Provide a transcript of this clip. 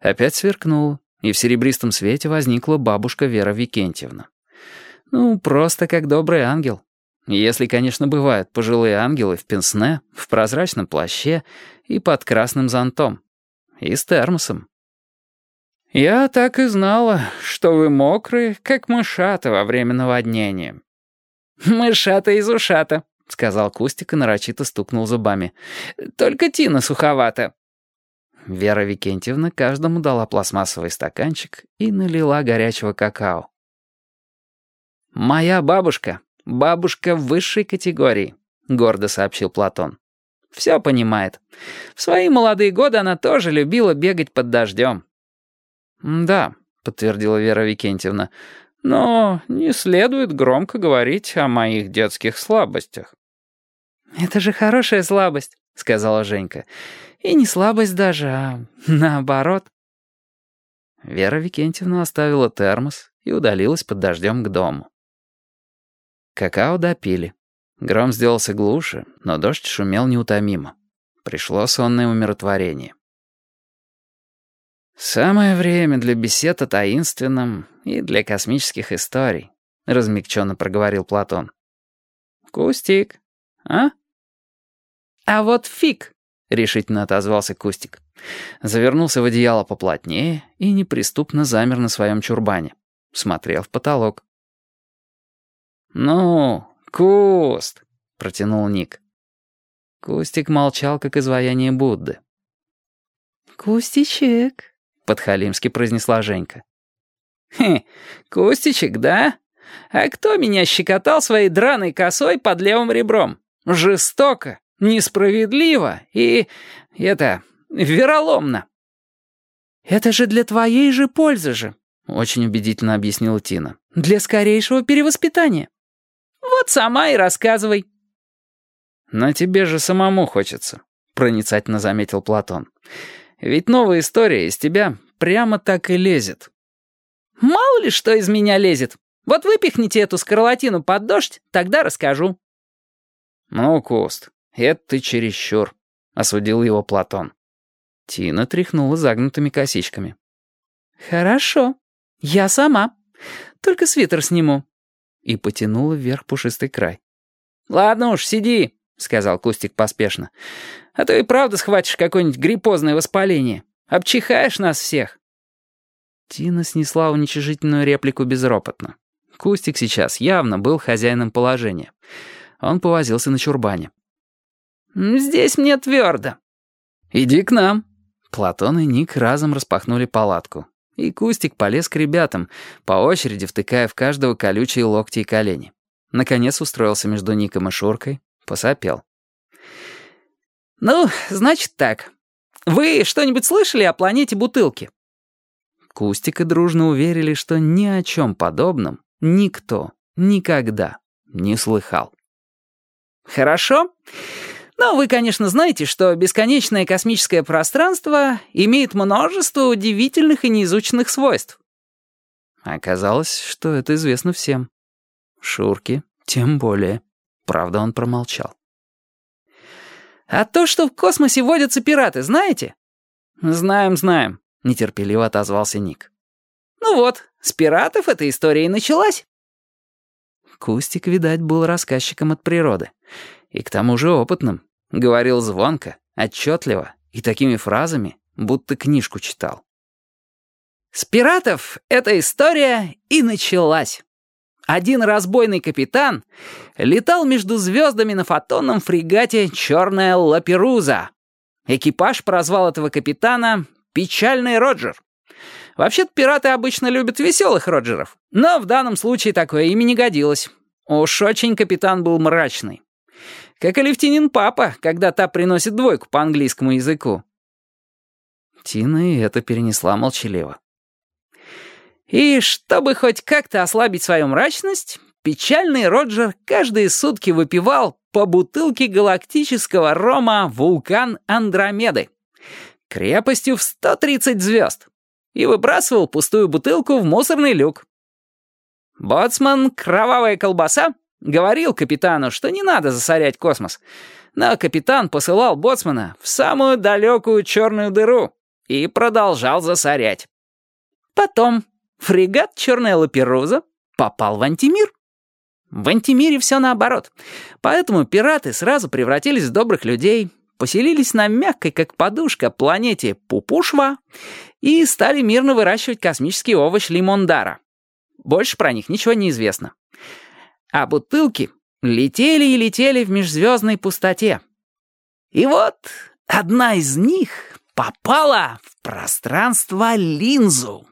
Опять сверкнуло, и в серебристом свете возникла бабушка Вера Викентьевна. Ну, просто как добрый ангел. Если, конечно, бывают пожилые ангелы в пенсне, в прозрачном плаще и под красным зонтом. И с термосом. «Я так и знала, что вы мокрые, как мышата во время наводнения». «Мышата из ушата», — сказал Кустик и нарочито стукнул зубами. «Только Тина суховата». Вера Викентьевна каждому дала пластмассовый стаканчик и налила горячего какао. «Моя бабушка, бабушка высшей категории», — гордо сообщил Платон. «Все понимает. В свои молодые годы она тоже любила бегать под дождем». «Да», — подтвердила Вера Викентьевна, «но не следует громко говорить о моих детских слабостях». «Это же хорошая слабость», — сказала Женька. И не слабость даже, а наоборот. Вера Викентьевна оставила термос и удалилась под дождем к дому. Какао допили. Гром сделался глуше, но дождь шумел неутомимо. Пришло сонное умиротворение. «Самое время для бесед о таинственном и для космических историй», — размягченно проговорил Платон. «Кустик, а?» «А вот фиг!» — решительно отозвался Кустик. Завернулся в одеяло поплотнее и неприступно замер на своем чурбане. Смотрел в потолок. «Ну, Куст!» — протянул Ник. Кустик молчал, как изваяние Будды. «Кустичек», — подхалимски произнесла Женька. «Хе, Кустичек, да? А кто меня щекотал своей драной косой под левым ребром? Жестоко, несправедливо и... это... вероломно». «Это же для твоей же пользы же», — очень убедительно объяснила Тина. «Для скорейшего перевоспитания». «Вот сама и рассказывай». «Но тебе же самому хочется», — проницательно заметил Платон. «Ведь новая история из тебя прямо так и лезет». «Мало ли что из меня лезет. Вот выпихните эту скарлатину под дождь, тогда расскажу». «Ну, Кост, «Это ты чересчур», — осудил его Платон. Тина тряхнула загнутыми косичками. «Хорошо, я сама. Только свитер сниму». И потянула вверх пушистый край. «Ладно уж, сиди», — сказал Кустик поспешно. «А то и правда схватишь какое-нибудь гриппозное воспаление. Обчихаешь нас всех». Тина снесла уничижительную реплику безропотно. Кустик сейчас явно был хозяином положения. Он повозился на чурбане. «Здесь мне твердо». «Иди к нам». Платон и Ник разом распахнули палатку. И Кустик полез к ребятам, по очереди втыкая в каждого колючие локти и колени. Наконец устроился между Ником и Шуркой, посопел. «Ну, значит так. Вы что-нибудь слышали о планете Бутылки?» Кустик и дружно уверили, что ни о чем подобном никто никогда не слыхал. «Хорошо. Но вы, конечно, знаете, что бесконечное космическое пространство имеет множество удивительных и неизученных свойств. Оказалось, что это известно всем. Шурке тем более. Правда, он промолчал. «А то, что в космосе водятся пираты, знаете?» «Знаем, знаем», — нетерпеливо отозвался Ник. «Ну вот, с пиратов эта история и началась». Кустик, видать, был рассказчиком от природы. И к тому же опытным. Говорил звонко, отчетливо и такими фразами, будто книжку читал. С пиратов эта история и началась. Один разбойный капитан летал между звездами на фотонном фрегате «Черная Лаперуза». Экипаж прозвал этого капитана «Печальный Роджер». Вообще-то пираты обычно любят веселых Роджеров, но в данном случае такое имя не годилось. Уж очень капитан был мрачный. Как Алевтинин папа, когда та приносит двойку по английскому языку. Тина и это перенесла молчаливо. И чтобы хоть как-то ослабить свою мрачность, печальный Роджер каждые сутки выпивал по бутылке галактического рома «Вулкан Андромеды» крепостью в 130 звезд и выбрасывал пустую бутылку в мусорный люк. Боцман «Кровавая колбаса» Говорил капитану, что не надо засорять космос. Но капитан посылал боцмана в самую далекую черную дыру. и продолжал засорять. Потом фрегат «Черная лаперуза» попал в антимир. В антимире все наоборот. Поэтому пираты сразу превратились в добрых людей, поселились на мягкой, как подушка, планете Пупушва и стали мирно выращивать космический овощ лимондара. Больше про них ничего не известно. А бутылки летели и летели в межзвездной пустоте. И вот одна из них попала в пространство линзу.